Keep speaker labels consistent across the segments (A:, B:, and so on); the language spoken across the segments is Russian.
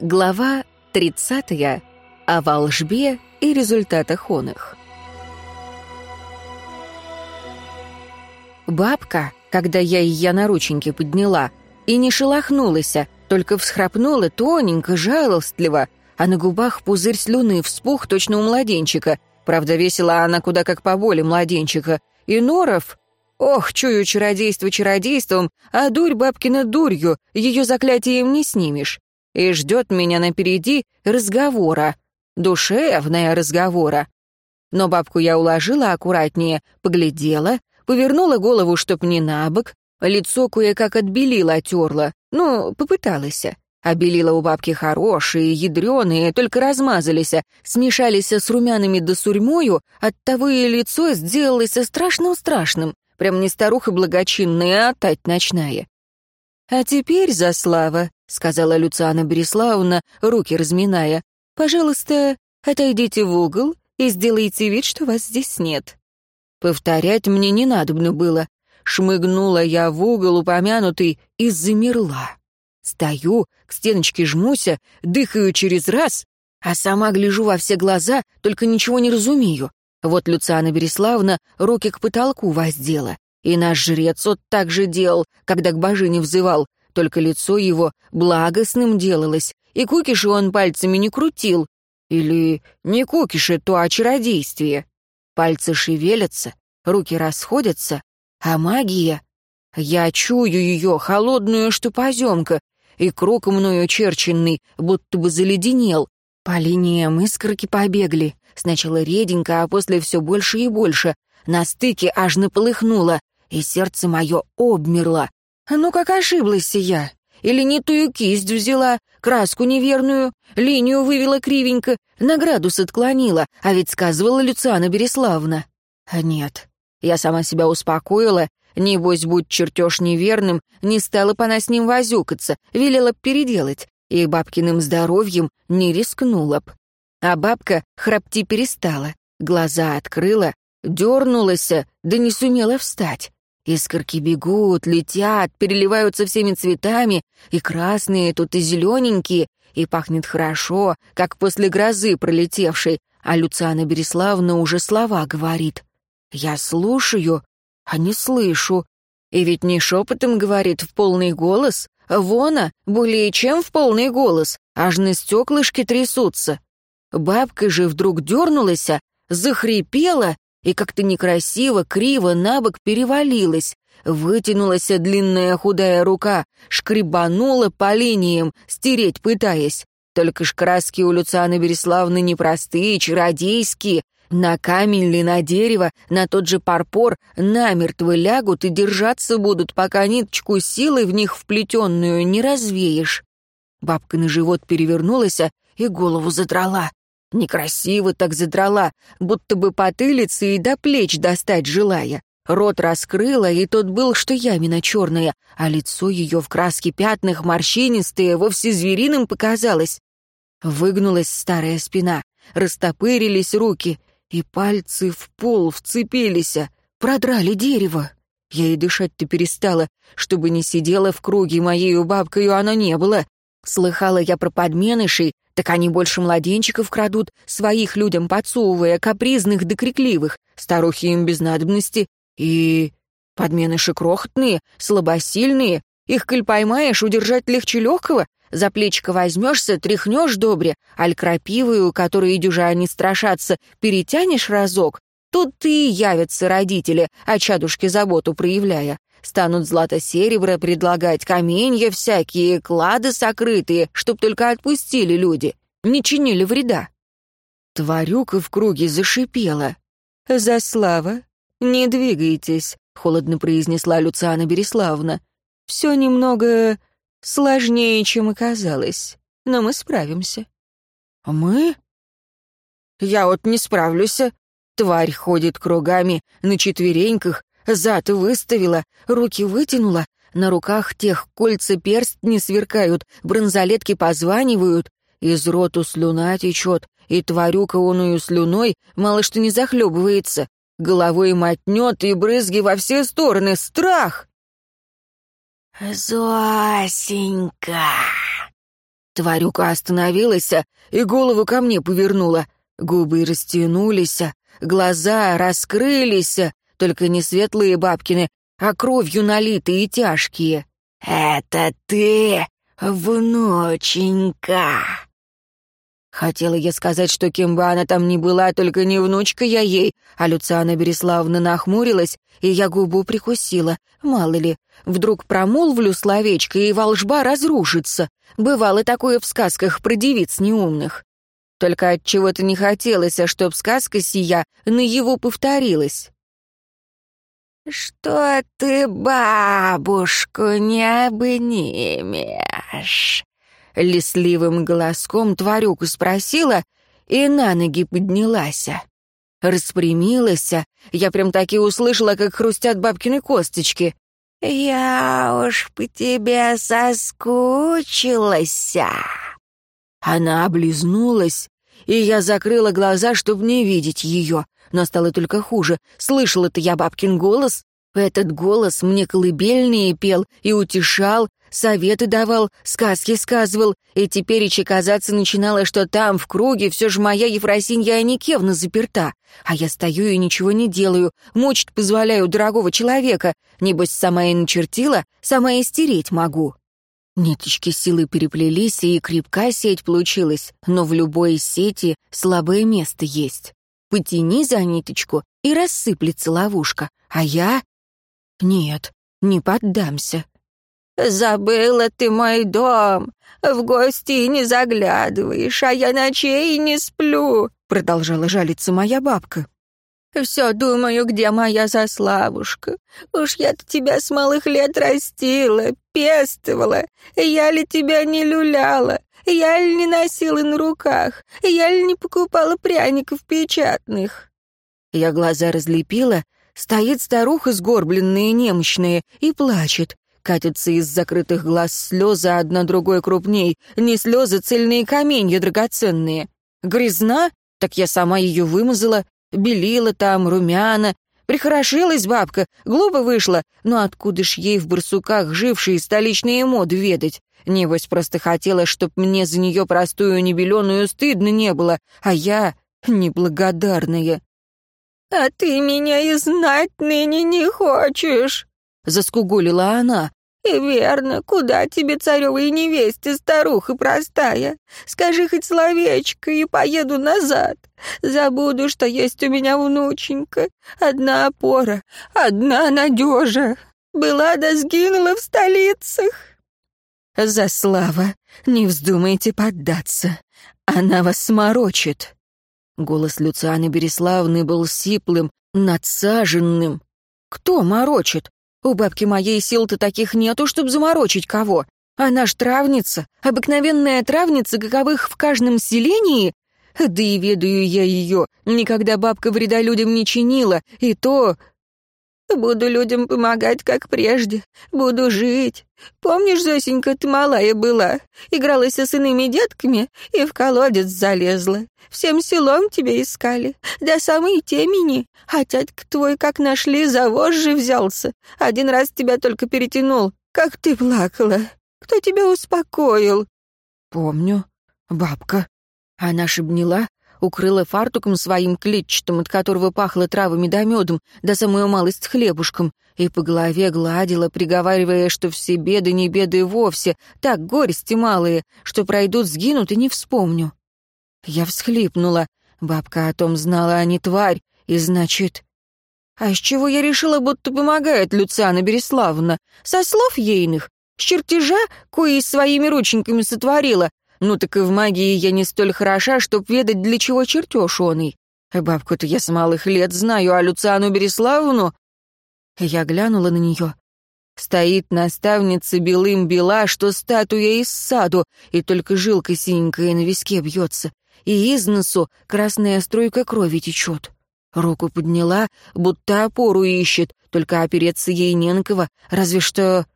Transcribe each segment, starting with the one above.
A: Глава 30. О волжбе и результатах он их. Бабка, когда я ее на рученьке подняла, и не шелохнулась, только всхрапнула тоненько, жалостливо, а на губах пузырь слюны вспух точно у младенчика. Правда, весила она куда как поболе младенчика. И Норов... Ох, чую чародейство чародейством, а дурь бабкина дурью, ее заклятием не снимешь и ждет меня напереди разговора, душевная разговора. Но бабку я уложила аккуратнее, поглядела, повернула голову, чтоб не на бок, лицо кое-как отбелила, отерла, ну, попыталась. Обелила у бабки хорошие, ядреные, только размазались, смешались с румяными да сурьмою, оттого и лицо сделалось страшным-страшным, прям не старуха благочинная, а тать ночная. А теперь, за слава, — сказала Люциана Береславовна, руки разминая. «Пожалуйста, отойдите в угол и сделайте вид, что вас здесь нет». Повторять мне не надобно было. Шмыгнула я в угол упомянутый и замерла. Стою, к стеночке жмуся, дыхаю через раз, а сама гляжу во все глаза, только ничего не разумею. Вот Люциана Береславна руки к потолку воздела. И наш жрец вот так же делал, когда к божине взывал, только лицо его благостным делалось, и кукиши он пальцами не крутил. Или не кукиши, то о чародействе. Пальцы шевелятся, руки расходятся, а магия... Я чую ее, холодную, что поземка, и круг мною черченный, будто бы заледенел. По линиям искорки побегли, сначала реденько, а после все больше и больше. На стыке аж наполыхнуло, и сердце мое обмерло. Ну как ошиблась я? Или не тую кисть взяла, краску неверную, линию вывела кривенько, на градус отклонила, а ведь сказывала Люциана Береславна. А нет, я сама себя успокоила, небось, будь чертеж неверным, не стала бы она с ним возюкаться, велела переделать, и бабкиным здоровьем не рискнула б. А бабка храпти перестала, глаза открыла, дернулась, да не сумела встать. Искорки бегут, летят, переливаются всеми цветами, и красные тут, и зелененькие, и пахнет хорошо, как после грозы пролетевшей, а Люциана Береславна уже слова говорит. Я слушаю, а не слышу. И ведь не шепотом говорит в полный голос, вона, более чем в полный голос, аж на стеклышки трясутся. Бабка же вдруг дернулась, захрипела и как-то некрасиво, криво на бок перевалилась. Вытянулась длинная худая рука, шкребанула по линиям, стереть пытаясь. Только ж краски у Люцианы Береславны непростые, чародейские. На камень ли, на дерево, на тот же парпор намертво лягут и держаться будут, пока ниточку силы в них вплетенную не развеешь. Бабка на живот перевернулась и голову задрала. Некрасиво так задрала, будто бы потылицы и до плеч достать желая. Рот раскрыла, и тот был, что ямина черная, а лицо ее в краске пятнах морщинистое, вовсе звериным показалось. Выгнулась старая спина, растопырились руки, и пальцы в пол вцепились, продрали дерево. Я и дышать-то перестала, чтобы не сидела в круге моею бабкою оно не было. Слыхала я про подменышей, так они больше младенчиков крадут, своих людям подсовывая, капризных да крикливых, старухи им без надобности. И подменыши крохотные, слабосильные, их, коль поймаешь, удержать легче легкого, за плечико возьмешься, тряхнешь добре, аль крапивую, которые дюжа страшатся, перетянешь разок, тут и явятся родители, о чадушке заботу проявляя. Станут злато-серебро предлагать, каменья всякие, клады сокрытые, чтоб только отпустили люди, не чинили вреда. Тварюка в круге зашипела. «За слава, не двигайтесь», — холодно произнесла Люциана Береславна. «Все немного сложнее, чем оказалось, но мы справимся». «Мы?» «Я вот не справлюсь. Тварь ходит кругами на четвереньках, Зад выставила, руки вытянула, на руках тех кольца перстни сверкают, бронзолетки позванивают, из роту слюна течет, и тварюка оную слюной мало что не захлебывается, головой мотнет и брызги во все стороны, страх! «Зосенька!» Тварюка остановилась и голову ко мне повернула. Губы растянулись, глаза раскрылись, только не светлые бабкины, а кровью налитые и тяжкие. «Это ты, внученька!» Хотела я сказать, что кем бы она там ни была, только не внучка я ей, а Люциана Береславна нахмурилась, и я губу прикусила. Мало ли, вдруг промолвлю словечко, и волжба разрушится. Бывало такое в сказках про девиц неумных. Только от чего то не хотелось, а чтоб сказка сия на его повторилась. «Что ты бабушку не обнимешь?» Лесливым голоском тварюка спросила и на ноги поднялась. Распрямилась, я прям таки услышала, как хрустят бабкины косточки. «Я уж по тебе соскучилась». Она облизнулась, и я закрыла глаза, чтобы не видеть ее. Но стало только хуже. Слышала-то я бабкин голос. Этот голос мне колыбельные пел и утешал, советы давал, сказки сказывал, и теперь и казаться начинало, что там, в круге, все же моя Ефросинья Аникевна заперта. А я стою и ничего не делаю, мучить позволяю дорогого человека. Небось, сама и начертила, сама и стереть могу. Ниточки силы переплелись, и крепка сеть получилась, но в любой сети слабое место есть. Потяни за ниточку, и рассыплется ловушка, а я... Нет, не поддамся. «Забыла ты мой дом, в гости не заглядываешь, а я ночей не сплю», продолжала жалиться моя бабка. «Все думаю, где моя заславушка. Уж я-то тебя с малых лет растила, пестовала. Я ли тебя не люляла? Я ли не носила на руках? Я ли не покупала пряников печатных?» Я глаза разлепила. Стоит старуха сгорбленная и немощная и плачет. Катятся из закрытых глаз слезы одна другой крупней. Не слезы, цельные каменья драгоценные. Грязна? Так я сама ее вымазала. Белила там, румяна. Прихорошилась бабка, глупо вышла. Но откуда ж ей в барсуках жившие столичные моды ведать? Небось, просто хотела, чтоб мне за нее простую небеленую стыдно не было, а я неблагодарная. «А ты меня и знать ныне не хочешь», — заскугулила она. «И верно, куда тебе, царевой невесте, старуха простая? Скажи хоть словечко, и поеду назад. Забуду, что есть у меня внученька. Одна опора, одна надежа. Была да сгинула в столицах». «За слава, не вздумайте поддаться. Она вас сморочит». Голос Люцианы Береславны был сиплым, надсаженным. «Кто морочит? У бабки моей сил-то таких нету, чтоб заморочить кого. Она ж травница, обыкновенная травница, каковых в каждом селении. Да и ведаю я ее, никогда бабка вреда людям не чинила, и то Буду людям помогать, как прежде. Буду жить. Помнишь, Зосенька, ты малая была, игралась со иными детками и в колодец залезла. Всем селом тебя искали, до самой темени. А тятька твой, как нашли, за вожжи взялся. Один раз тебя только перетянул. Как ты плакала. Кто тебя успокоил?» «Помню. Бабка». Она шибнила, укрыла фартуком своим клетчатым, от которого пахло травами да медом, да самую малость хлебушком, и по голове гладила, приговаривая, что все беды не беды вовсе, так горести малые, что пройдут, сгинут и не вспомню. Я всхлипнула. Бабка о том знала, а не тварь, и значит... А с чего я решила, будто помогает Люциана Береславовна? Со слов ейных? С чертежа, кои своими рученьками сотворила, ну так и в магии я не столь хороша, чтоб ведать, для чего чертеж оный. Бабку-то я с малых лет знаю, а Люциану Береславовну... Я глянула на нее. Стоит наставница белым бела, что статуя из саду, и только жилка синенькая на виске бьется, и из носу красная струйка крови течет. Руку подняла, будто опору ищет, только опереться ей не на кого, разве что...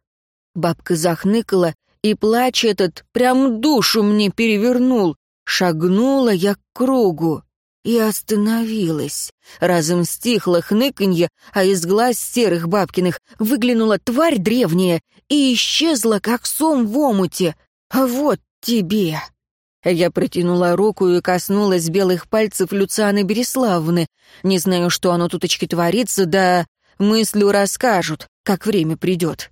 A: Бабка захныкала и плач этот прям душу мне перевернул. Шагнула я к кругу и остановилась. Разом стихло хныканье, а из глаз серых бабкиных выглянула тварь древняя и исчезла, как сом в омуте. А вот тебе!» Я протянула руку и коснулась белых пальцев Люцианы Береславны. Не знаю, что оно туточки творится, да мыслю расскажут, как время придет.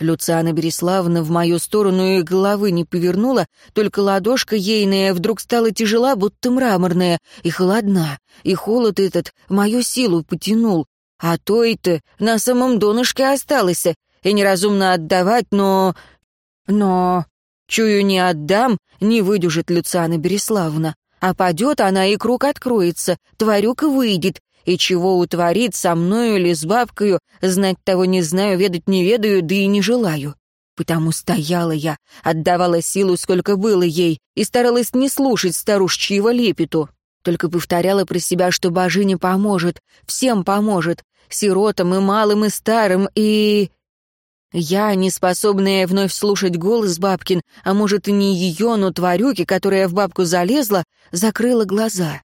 A: Люциана Береславна в мою сторону и головы не повернула, только ладошка ейная вдруг стала тяжела, будто мраморная, и холодна, и холод этот мою силу потянул, а то это на самом донышке осталось, и неразумно отдавать, но... Но... Чую, не отдам, не выдержит Люциана Береславна. А падет она, и круг откроется, тварюка выйдет, и чего утворит со мною или с бабкою, знать того не знаю, ведать не ведаю, да и не желаю. Потому стояла я, отдавала силу, сколько было ей, и старалась не слушать старушечьего лепету. Только повторяла про себя, что божиня поможет, всем поможет, сиротам и малым, и старым, и... Я, неспособная вновь слушать голос бабкин, а может и не ее, но тварюки, которая в бабку залезла, закрыла глаза.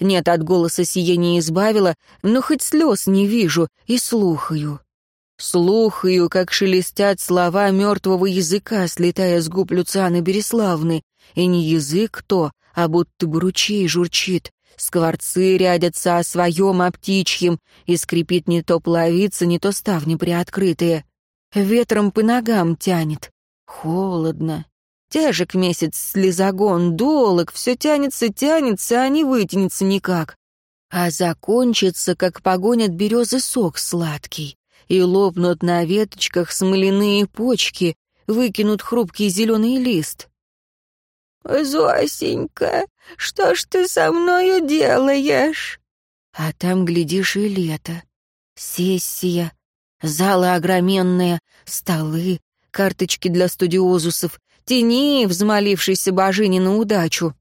A: Нет, от голоса сие не избавила, но хоть слез не вижу и слухаю. Слухаю, как шелестят слова мертвого языка, слетая с губ Люцианы Береславны. И не язык то, а будто бы ручей журчит. Скворцы рядятся о своем о птичьем, и скрипит не то плавица, не то ставни приоткрытые. Ветром по ногам тянет. Холодно, Тяжек месяц слезогон, долог, все тянется, тянется, а не вытянется никак. А закончится, как погонят березы сок сладкий, и лопнут на веточках смоляные почки, выкинут хрупкий зеленый лист. «Зосенька, что ж ты со мною делаешь?» А там, глядишь, и лето. Сессия, залы огроменные, столы, карточки для студиозусов, Тяни, взмолившийся божине на удачу.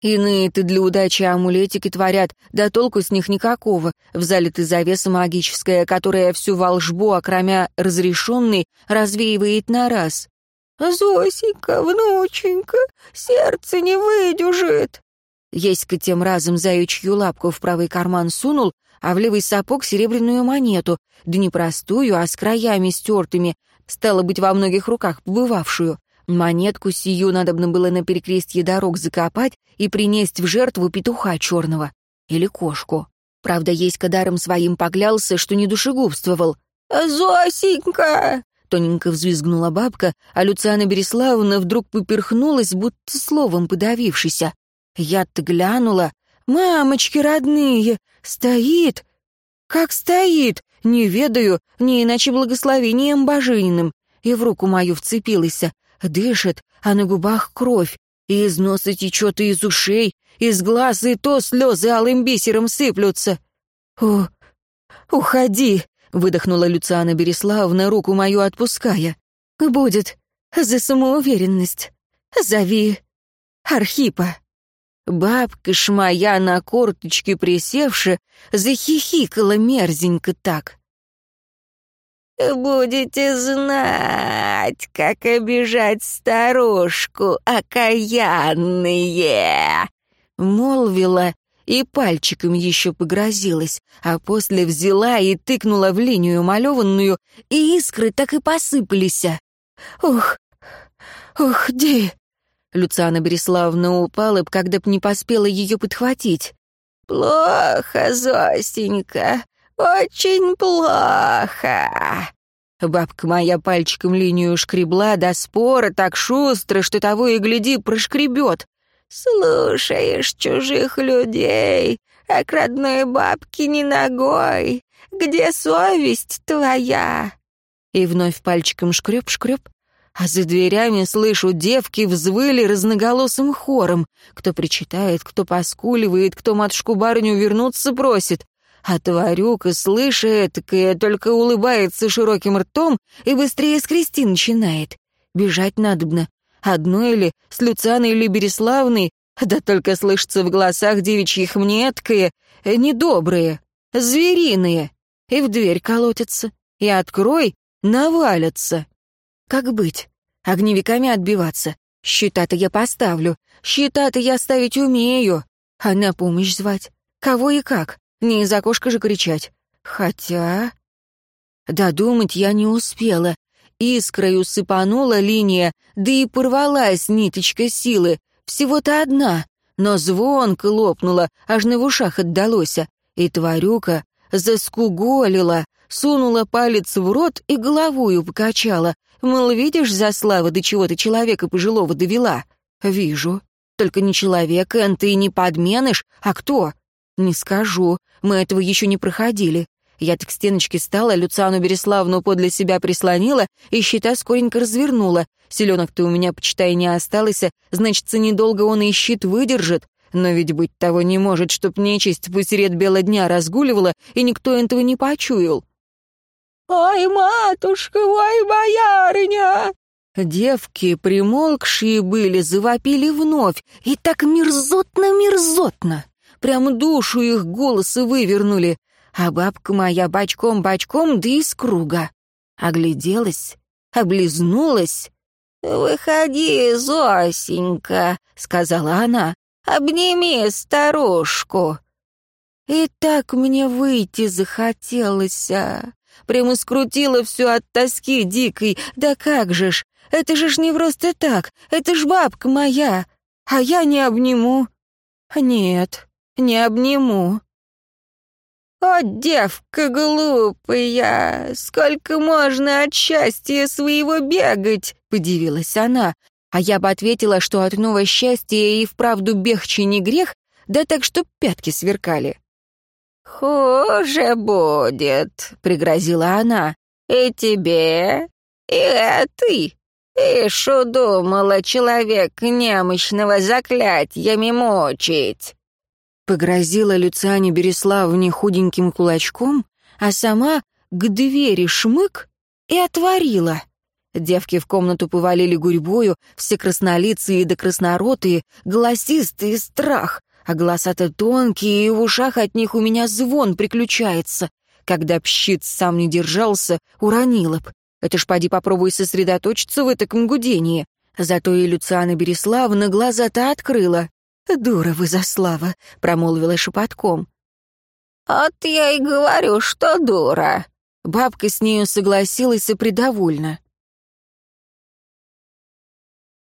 A: Иные-то для удачи амулетики творят, да толку с них никакого. В ты завеса магическая, которая всю волжбу, окромя разрешенной, развеивает на раз. «Зосенька, внученька, сердце не выдержит!» Еська тем разом заячью лапку в правый карман сунул, а в левый сапог серебряную монету, да не простую, а с краями стертыми, стало быть, во многих руках побывавшую. Монетку сию надобно было на перекрестье дорог закопать и принести в жертву петуха черного. Или кошку. Правда, есть кадаром своим поклялся, что не душегубствовал. «Зосенька!» — тоненько взвизгнула бабка, а Люциана Береславовна вдруг поперхнулась, будто словом подавившись. Я-то глянула. «Мамочки родные! Стоит!» «Как стоит? Не ведаю, не иначе благословением божининым!» И в руку мою вцепилась. Дышит, а на губах кровь, и из носа течет, и из ушей, из глаз, и то слезы алым бисером сыплются. «О, уходи!» — выдохнула Люциана Береславовна, руку мою отпуская. «Будет за самоуверенность. Зови Архипа». Бабка ж моя на корточке присевши захихикала мерзенько так. «Будете знать, как обижать старушку, окаянные!» Молвила и пальчиком еще погрозилась, а после взяла и тыкнула в линию малеванную, и искры так и посыпались. «Ух, ух, ди!» Люциана Береславна упала, когда б не поспела ее подхватить. «Плохо, Зосенька, «Очень плохо!» Бабка моя пальчиком линию шкребла до спора так шустро, что того и гляди прошкребет. «Слушаешь чужих людей, а к родной бабке не ногой. Где совесть твоя?» И вновь пальчиком шкреб-шкреб, а за дверями слышу, девки взвыли разноголосым хором. Кто причитает, кто поскуливает, кто матушку-барыню вернуться просит. А тварюка, слыша этакое, только улыбается широким ртом и быстрее скрести начинает. Бежать надобно. Одной или с Люцианой или Береславной, да только слышится в голосах девичьих мнеткое, недобрые, звериные. И в дверь колотятся. И открой, навалятся. Как быть? Огневиками отбиваться? Щита-то я поставлю. Щита-то я ставить умею. А на помощь звать? Кого и как? Не из окошка же кричать. Хотя... Додумать я не успела. искрою сыпанула линия, да и порвалась ниточка силы. Всего-то одна, но звонко лопнула, аж на в ушах отдалося. И тварюка заскуголила, сунула палец в рот и головою покачала. Мол, видишь, за славу до чего ты человека пожилого довела? Вижу. Только не человек, Эн, ты не подменыш, а кто? Не скажу, мы этого еще не проходили. Я-то к стеночке стала, Люциану Береславну подле себя прислонила и щита скоренько развернула. Селенок-то у меня, почитай, не осталось, значит, недолго он и щит выдержит. Но ведь быть того не может, чтоб нечисть посеред бела дня разгуливала, и никто этого не почуял.
B: «Ой, матушка, ой, боярыня!»
A: Девки, примолкшие были, завопили вновь, и так мерзотно-мерзотно. Прям душу их голосы вывернули, а бабка моя бочком-бочком, да из круга. Огляделась, облизнулась.
B: «Выходи, Зосенька», — сказала она, — «обними старушку».
A: И так мне выйти захотелось, а... Прямо скрутила все от тоски дикой. Да как же ж, это же ж не просто так, это ж бабка моя. А я не обниму. Нет, не обниму.
B: «О, девка глупая, сколько можно от счастья своего бегать?» — подивилась она.
A: А я бы ответила, что от нового счастья и вправду бегче не грех, да так, что пятки сверкали.
B: «Хуже будет», — пригрозила она. «И тебе, и этой. Ишь, удумала человек немощного заклятьями мучить».
A: Погрозила Люциане Береславовне худеньким кулачком, а сама к двери шмык и отворила. Девки в комнату повалили гурьбою, все краснолицые да красноротые, голосистые страх а голоса-то тонкие, и в ушах от них у меня звон приключается. Когда пщит сам не держался, уронила б. Это ж поди попробуй сосредоточиться в этом гудении. Зато и Люциана Береславна глаза-то открыла. «Дура вы, Заслава!» — промолвила шепотком.
B: «Вот я и говорю, что дура!»
A: Бабка с нею согласилась и придовольна.